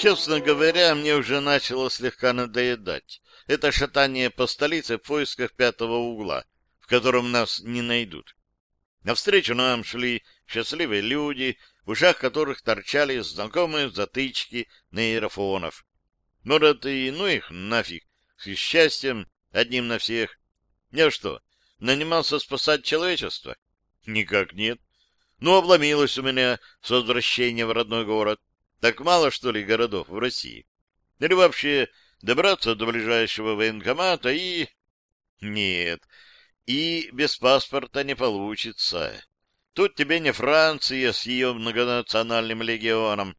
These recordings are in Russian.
Честно говоря, мне уже начало слегка надоедать. Это шатание по столице в поисках пятого угла, в котором нас не найдут. Навстречу нам шли счастливые люди, в ушах которых торчали знакомые затычки нейрофонов. Может, и ну их нафиг, с счастьем, одним на всех. Я что, нанимался спасать человечество? Никак нет. Ну, обломилось у меня с возвращения в родной город. Так мало, что ли, городов в России? Или вообще добраться до ближайшего военкомата и... Нет, и без паспорта не получится. Тут тебе не Франция с ее многонациональным легионом.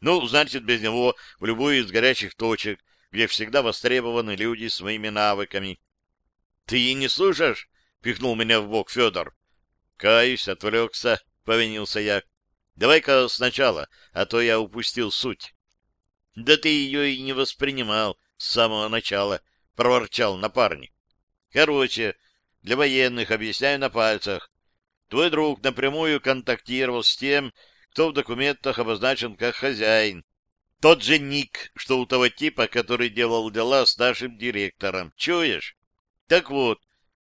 Ну, значит, без него в любую из горячих точек, где всегда востребованы люди своими навыками. — Ты не слушаешь? — пихнул меня в бок Федор. — Каюсь, отвлекся, — повинился я. — Давай-ка сначала, а то я упустил суть. — Да ты ее и не воспринимал с самого начала, — проворчал напарник. — Короче, для военных объясняю на пальцах. Твой друг напрямую контактировал с тем, кто в документах обозначен как хозяин. Тот же ник, что у того типа, который делал дела с нашим директором. Чуешь? Так вот,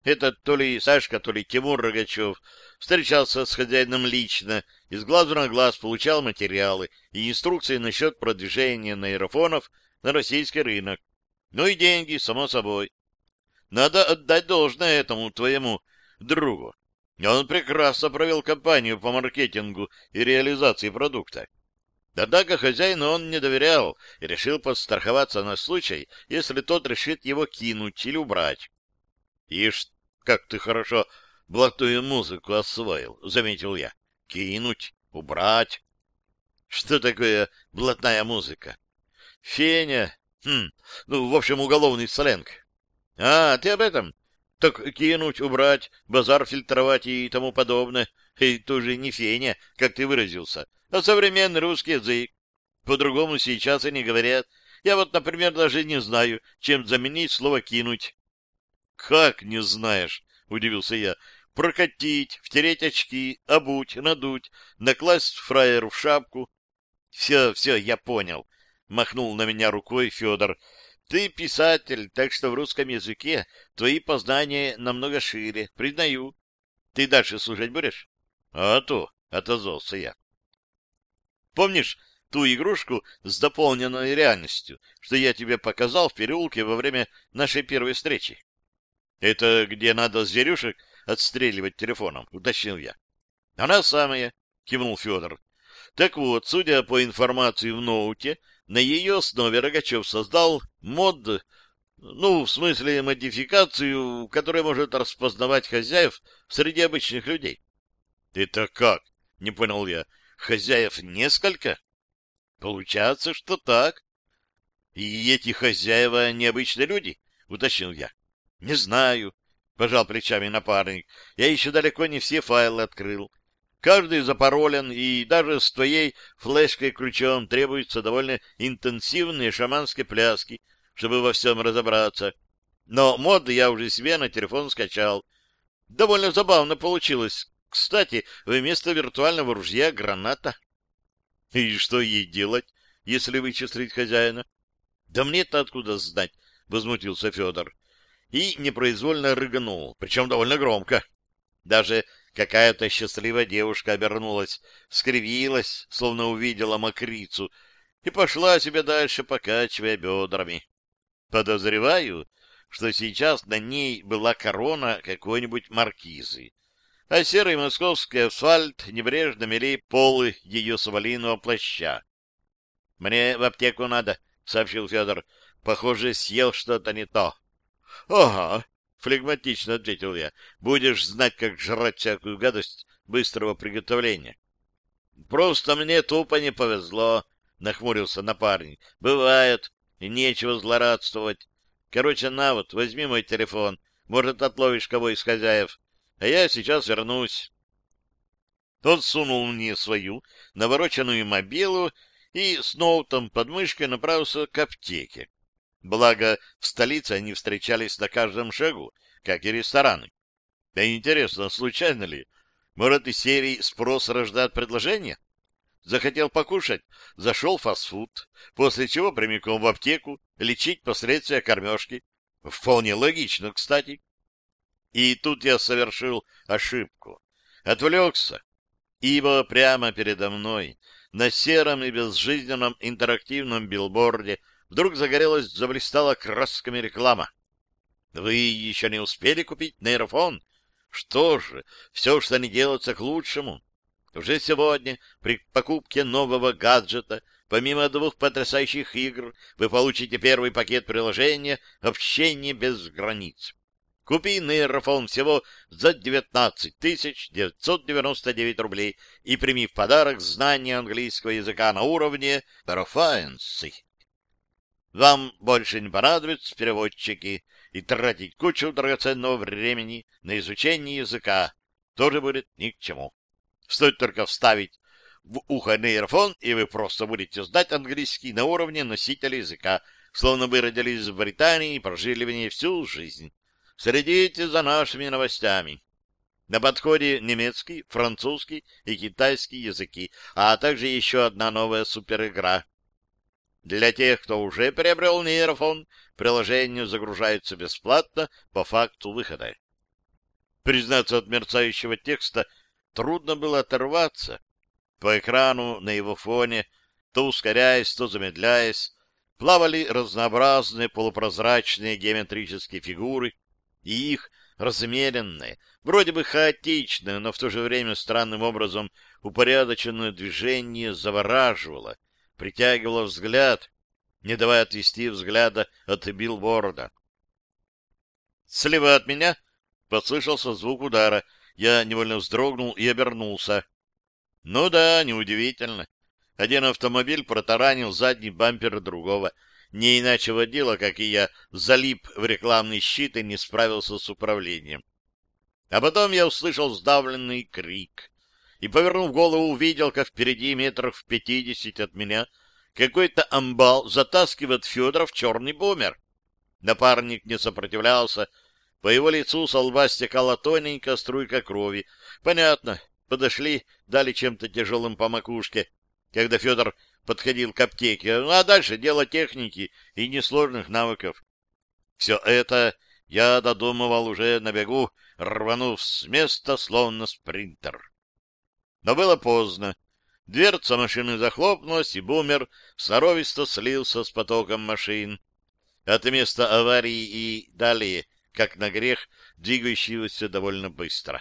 этот то ли Сашка, то ли Тимур Рогачев встречался с хозяином лично и с глазу на глаз получал материалы и инструкции насчет продвижения нейрофонов на российский рынок. Ну и деньги, само собой. Надо отдать должное этому твоему другу. Он прекрасно провел кампанию по маркетингу и реализации продукта. Однако хозяину он не доверял и решил подстраховаться на случай, если тот решит его кинуть или убрать. — Ишь, как ты хорошо блатную музыку освоил, — заметил я. — Кинуть, убрать. — Что такое блатная музыка? — Феня. Хм, ну, в общем, уголовный сленг. — А, ты об этом? Так кинуть, убрать, базар фильтровать и тому подобное. И тоже не феня, как ты выразился, а современный русский язык. По-другому сейчас и не говорят. Я вот, например, даже не знаю, чем заменить слово «кинуть». — Как не знаешь? — удивился я. — Прокатить, втереть очки, обуть, надуть, накласть фраеру в шапку. — Все, все, я понял. — махнул на меня рукой Федор. Ты писатель, так что в русском языке твои познания намного шире, признаю. Ты дальше слушать будешь? А то, отозвался я. Помнишь ту игрушку с дополненной реальностью, что я тебе показал в переулке во время нашей первой встречи? Это где надо зверюшек отстреливать телефоном, уточнил я. Она самая, кивнул Федор. Так вот, судя по информации в ноуте, на ее основе Рогачев создал мод, ну, в смысле модификацию, которая может распознавать хозяев среди обычных людей. — Это как? — не понял я. — Хозяев несколько? — Получается, что так. — И эти хозяева необычные люди? — уточнил я. — Не знаю, — пожал плечами напарник. — Я еще далеко не все файлы открыл. Каждый запаролен, и даже с твоей флешкой-ключом требуются довольно интенсивные шаманские пляски, чтобы во всем разобраться. Но мод я уже себе на телефон скачал. Довольно забавно получилось. Кстати, вместо виртуального ружья граната. И что ей делать, если вычислить хозяина? Да мне-то откуда знать, возмутился Федор. И непроизвольно рыгнул, причем довольно громко. Даже Какая-то счастливая девушка обернулась, скривилась, словно увидела мокрицу, и пошла себе дальше, покачивая бедрами. Подозреваю, что сейчас на ней была корона какой-нибудь маркизы, а серый московский асфальт небрежно мели полы ее савалиного плаща. — Мне в аптеку надо, — сообщил Федор. — Похоже, съел что-то не то. — Ага, — флегматично ответил я. — Будешь знать, как жрать всякую гадость быстрого приготовления. — Просто мне тупо не повезло, — нахмурился напарник. — Бывает, и нечего злорадствовать. Короче, на вот, возьми мой телефон. Может, отловишь кого из хозяев. А я сейчас вернусь. Он сунул мне свою навороченную мобилу и с ноутом под мышкой направился к аптеке. Благо, в столице они встречались на каждом шагу, как и рестораны. Да интересно, случайно ли? Может, из серии «Спрос рождает предложение»? Захотел покушать, зашел в фастфуд, после чего прямиком в аптеку лечить последствия кормежки. Вполне логично, кстати. И тут я совершил ошибку. Отвлекся, ибо прямо передо мной, на сером и безжизненном интерактивном билборде, вдруг загорелась, заблистала красками реклама. Вы еще не успели купить нейрофон? Что же, все, что не делается к лучшему. Уже сегодня, при покупке нового гаджета, помимо двух потрясающих игр, вы получите первый пакет приложения «Общение без границ». Купи нейрофон всего за 19 999 рублей и прими в подарок знание английского языка на уровне Proficiency. Вам больше не понадобятся переводчики, и тратить кучу драгоценного времени на изучение языка тоже будет ни к чему. Стоит только вставить в ухо нейрофон, и вы просто будете знать английский на уровне носителя языка, словно вы родились в Британии и прожили в ней всю жизнь. Следите за нашими новостями. На подходе немецкий, французский и китайский языки, а также еще одна новая суперигра для тех, кто уже приобрел нейрофон, приложение загружается бесплатно по факту выхода. Признаться от мерцающего текста, трудно было оторваться. По экрану на его фоне, то ускоряясь, то замедляясь, плавали разнообразные полупрозрачные геометрические фигуры, и их размеренное, вроде бы хаотичное, но в то же время странным образом упорядоченное движение завораживало, притягивала взгляд, не давая отвести взгляда от билборда. Слева от меня послышался звук удара. Я невольно вздрогнул и обернулся. Ну да, неудивительно. Один автомобиль протаранил задний бампер другого. Не иначе водила, как и я, залип в рекламный щит и не справился с управлением. А потом я услышал сдавленный крик и, повернув голову, увидел, как впереди метров в пятидесят от меня какой-то амбал затаскивает Федора в черный бумер. Напарник не сопротивлялся. По его лицу со лба стекала тоненькая струйка крови. Понятно, подошли, дали чем-то тяжелым по макушке, когда Федор подходил к аптеке. Ну, а дальше дело техники и несложных навыков. Все это я додумывал уже на бегу, рванув с места, словно спринтер. Но было поздно. Дверца машины захлопнулась, и бумер сноровисто слился с потоком машин. От места аварии и далее, как на грех, двигающегося довольно быстро.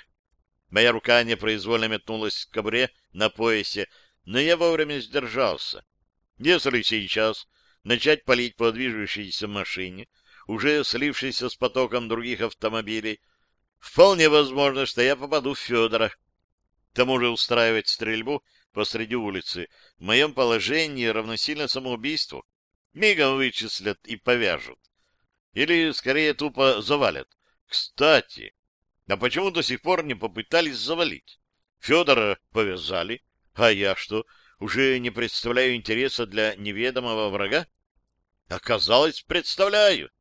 Моя рука непроизвольно метнулась к кобуре на поясе, но я вовремя сдержался. Если сейчас начать палить по движущейся машине, уже слившейся с потоком других автомобилей, вполне возможно, что я попаду в Федора. Тому же устраивать стрельбу посреди улицы в моем положении равносильно самоубийству. Мигом вычислят и повяжут. Или, скорее, тупо завалят. Кстати, а почему до сих пор не попытались завалить? Федора повязали, а я что, уже не представляю интереса для неведомого врага? Оказалось, представляю.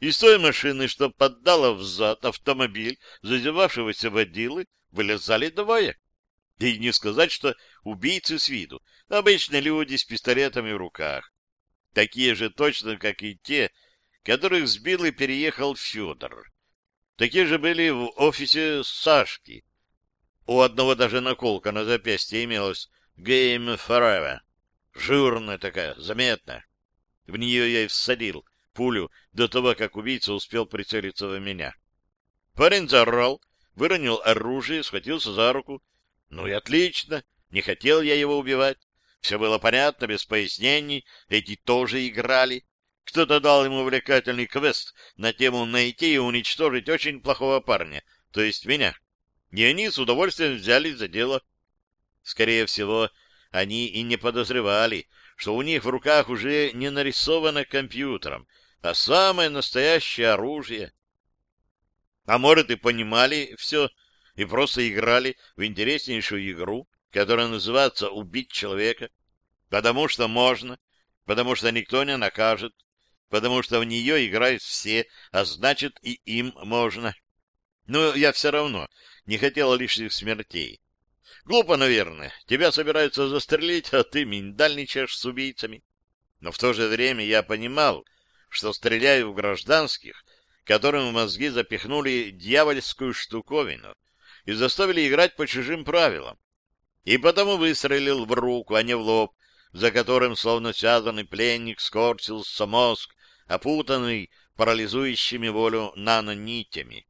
Из той машины, что поддала взад автомобиль зазевавшегося водилы, вылезали двое. И не сказать, что убийцы с виду. Обычные люди с пистолетами в руках. Такие же точно, как и те, которых сбил и переехал Федор. Такие же были в офисе Сашки. У одного даже наколка на запястье имелась «Game Forever». Жирная такая, заметная. В нее я и всадил пулю до того, как убийца успел прицелиться в меня. Парень заорал, выронил оружие, схватился за руку. Ну и отлично, не хотел я его убивать. Все было понятно, без пояснений, эти тоже играли. Кто-то дал ему увлекательный квест на тему найти и уничтожить очень плохого парня, то есть меня. И они с удовольствием взялись за дело. Скорее всего, они и не подозревали, что у них в руках уже не нарисовано компьютером, а самое настоящее оружие. А может, и понимали все, и просто играли в интереснейшую игру, которая называется «Убить человека», потому что можно, потому что никто не накажет, потому что в нее играют все, а значит, и им можно. Но я все равно не хотел лишних смертей. Глупо, наверное. Тебя собираются застрелить, а ты миндальничаешь с убийцами. Но в то же время я понимал, что стреляю в гражданских, которым в мозги запихнули дьявольскую штуковину и заставили играть по чужим правилам. И потому выстрелил в руку, а не в лоб, за которым, словно связанный пленник, скорчился мозг, опутанный парализующими волю нанонитями.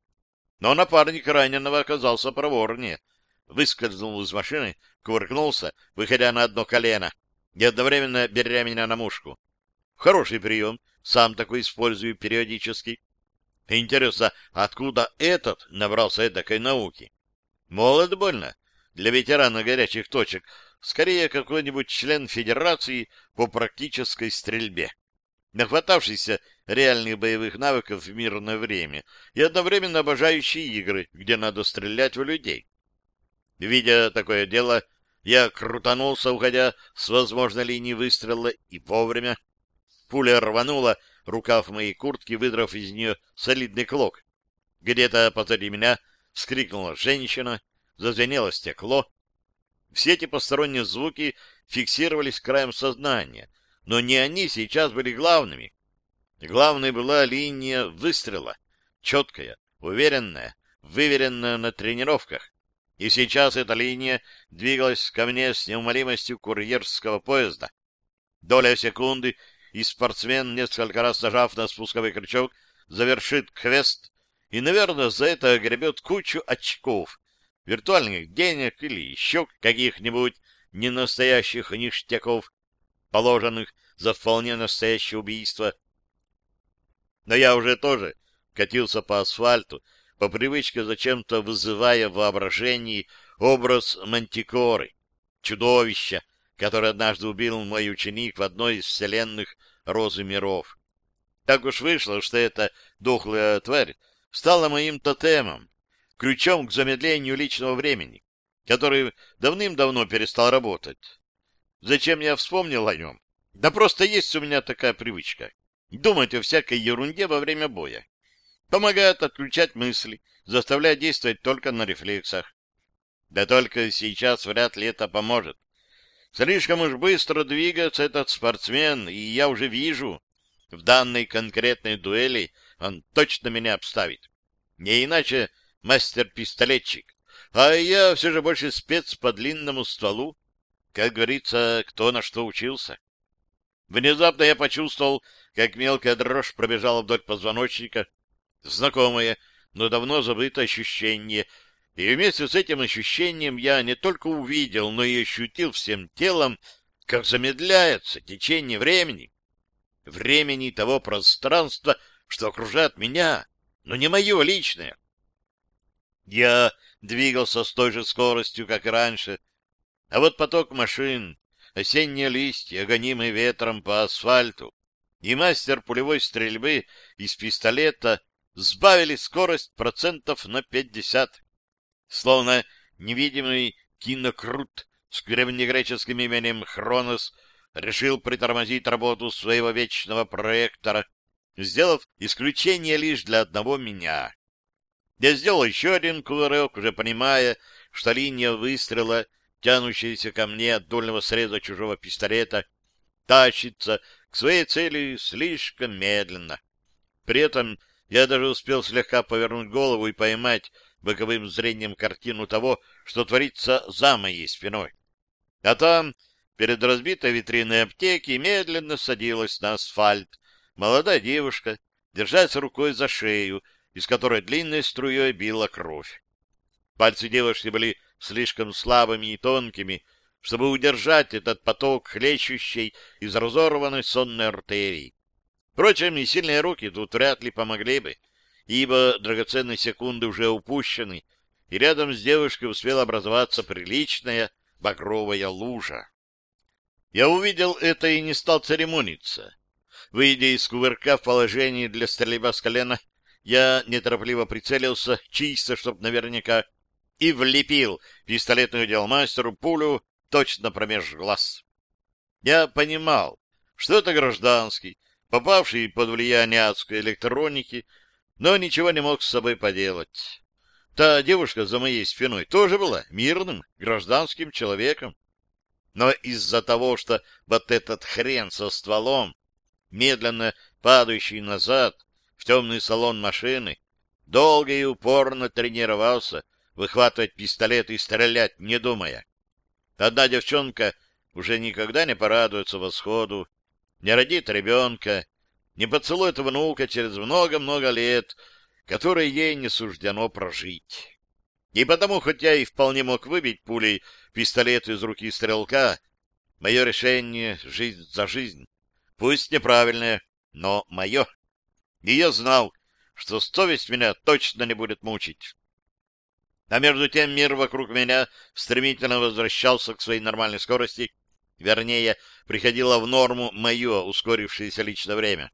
Но напарник раненого оказался проворнее. Выскользнул из машины, кувыркнулся, выходя на одно колено, и одновременно беря меня на мушку. Хороший прием, сам такой использую периодически. Интересно, откуда этот набрался эдакой науки? Молод больно. Для ветерана горячих точек скорее какой-нибудь член Федерации по практической стрельбе, нахватавшийся реальных боевых навыков в мирное время и одновременно обожающий игры, где надо стрелять в людей. Видя такое дело, я крутанулся, уходя с возможной линии выстрела, и вовремя. Пуля рванула рукав моей куртки, выдрав из нее солидный клок. Где-то позади меня вскрикнула женщина, зазвенело стекло. Все эти посторонние звуки фиксировались краем сознания, но не они сейчас были главными. Главной была линия выстрела, четкая, уверенная, выверенная на тренировках. И сейчас эта линия двигалась ко мне с неумолимостью курьерского поезда. Доля секунды, и спортсмен, несколько раз нажав на спусковой крючок, завершит квест и, наверное, за это гребет кучу очков, виртуальных денег или еще каких-нибудь ненастоящих ништяков, положенных за вполне настоящее убийство. Но я уже тоже катился по асфальту, по привычке зачем-то вызывая в воображении образ мантикоры, чудовища, которое однажды убил мой ученик в одной из вселенных Розы миров. Так уж вышло, что эта дохлая тварь стала моим тотемом, ключом к замедлению личного времени, который давным-давно перестал работать. Зачем я вспомнил о нем? Да просто есть у меня такая привычка. Думать о всякой ерунде во время боя. Помогает отключать мысли, заставляет действовать только на рефлексах. Да только сейчас вряд ли это поможет. Слишком уж быстро двигается этот спортсмен, и я уже вижу, в данной конкретной дуэли он точно меня обставит. Не иначе мастер-пистолетчик, а я все же больше спец по длинному стволу. Как говорится, кто на что учился. Внезапно я почувствовал, как мелкая дрожь пробежала вдоль позвоночника. Знакомое, но давно забытое ощущение. И вместе с этим ощущением я не только увидел, но и ощутил всем телом, как замедляется течение времени. Времени того пространства, что окружает меня, но не мое личное. Я двигался с той же скоростью, как и раньше, а вот поток машин, осенние листья, гонимые ветром по асфальту, и мастер пулевой стрельбы из пистолета сбавили скорость процентов на пятьдесят. Словно невидимый кинокрут с древнегреческим именем Хронос решил притормозить работу своего вечного проектора, сделав исключение лишь для одного меня. Я сделал еще один кувырок, уже понимая, что линия выстрела, тянущаяся ко мне от дольного среза чужого пистолета, тащится к своей цели слишком медленно. При этом я даже успел слегка повернуть голову и поймать боковым зрением картину того, что творится за моей спиной. А там, перед разбитой витриной аптеки, медленно садилась на асфальт молодая девушка, держась рукой за шею, из которой длинной струей била кровь. Пальцы девушки были слишком слабыми и тонкими, чтобы удержать этот поток хлещущей из разорванной сонной артерии. Впрочем, и сильные руки тут вряд ли помогли бы, ибо драгоценные секунды уже упущены, и рядом с девушкой успела образоваться приличная багровая лужа. Я увидел это и не стал церемониться. Выйдя из кувырка в положении для стрельба с колена, я неторопливо прицелился, чисто, чтоб наверняка, и влепил пистолетную делмастеру пулю точно промеж глаз. Я понимал, что это гражданский, попавший под влияние адской электроники, но ничего не мог с собой поделать. Та девушка за моей спиной тоже была мирным, гражданским человеком. Но из-за того, что вот этот хрен со стволом, медленно падающий назад в темный салон машины, долго и упорно тренировался выхватывать пистолет и стрелять, не думая. Одна девчонка уже никогда не порадуется восходу, не родит ребенка, не поцелует внука через много-много лет, которые ей не суждено прожить. И потому, хотя и вполне мог выбить пулей пистолет из руки стрелка, мое решение — жизнь за жизнь. Пусть неправильное, но мое. И я знал, что совесть меня точно не будет мучить. А между тем мир вокруг меня стремительно возвращался к своей нормальной скорости, вернее, приходило в норму мое ускорившееся личное время.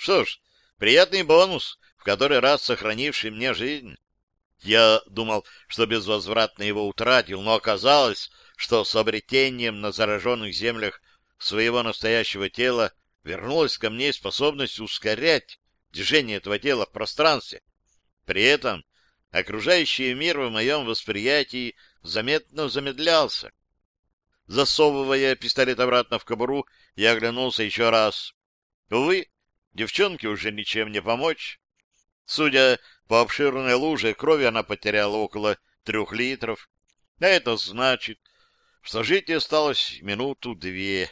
Что ж, приятный бонус, в который раз сохранивший мне жизнь. Я думал, что безвозвратно его утратил, но оказалось, что с обретением на зараженных землях своего настоящего тела вернулась ко мне способность ускорять движение этого тела в пространстве. При этом окружающий мир в моем восприятии заметно замедлялся. Засовывая пистолет обратно в кобуру, я оглянулся еще раз. Увы, девчонке уже ничем не помочь. Судя по обширной луже крови, она потеряла около трех литров. А это значит, что жить осталось минуту-две.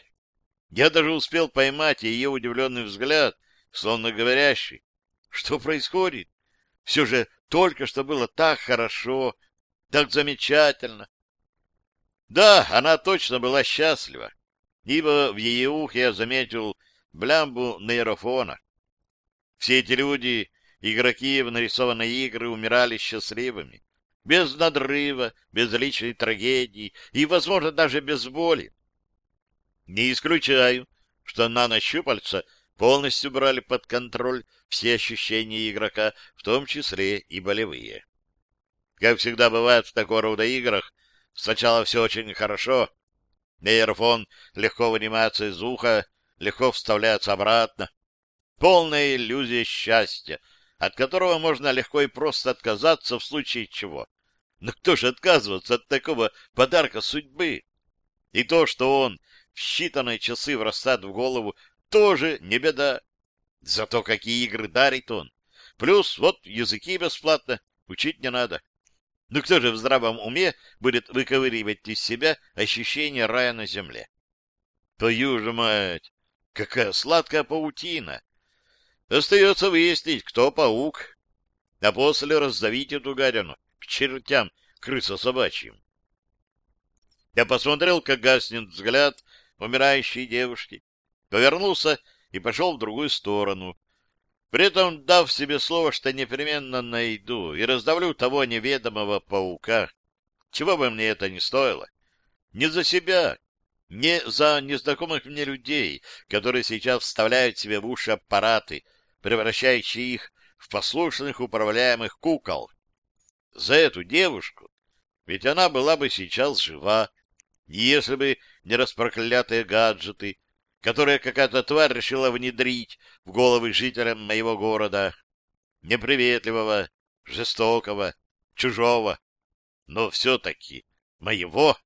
Я даже успел поймать ее удивленный взгляд, словно говорящий, что происходит? Все же только что было так хорошо, так замечательно. Да, она точно была счастлива, ибо в ее ухе я заметил блямбу нейрофона. Все эти люди, игроки в нарисованной игры, умирали счастливыми, без надрыва, без личной трагедии и, возможно, даже без боли. Не исключаю, что нанощупальца полностью брали под контроль все ощущения игрока, в том числе и болевые. Как всегда бывает в такого рода играх, сначала все очень хорошо, нейрофон легко вынимается из уха, легко вставляется обратно. Полная иллюзия счастья, от которого можно легко и просто отказаться в случае чего. Но кто же отказывается от такого подарка судьбы? И то, что он в считанные часы врастает в голову, тоже не беда. Зато какие игры дарит он. Плюс вот языки бесплатно, учить не надо. Ну кто же в здравом уме будет выковыривать из себя ощущение рая на земле? Твою же мать! Какая сладкая паутина! Остается выяснить, кто паук, а после раздавить эту гадину к чертям крыса собачьим. Я посмотрел, как гаснет взгляд умирающей девушки, повернулся и пошел в другую сторону, при этом дав себе слово, что непременно найду и раздавлю того неведомого паука, чего бы мне это ни стоило. Не за себя, не за незнакомых мне людей, которые сейчас вставляют себе в уши аппараты, превращающие их в послушных управляемых кукол. За эту девушку, ведь она была бы сейчас жива, если бы не распроклятые гаджеты, которые какая-то тварь решила внедрить в головы жителям моего города, неприветливого, жестокого, чужого, но все-таки моего.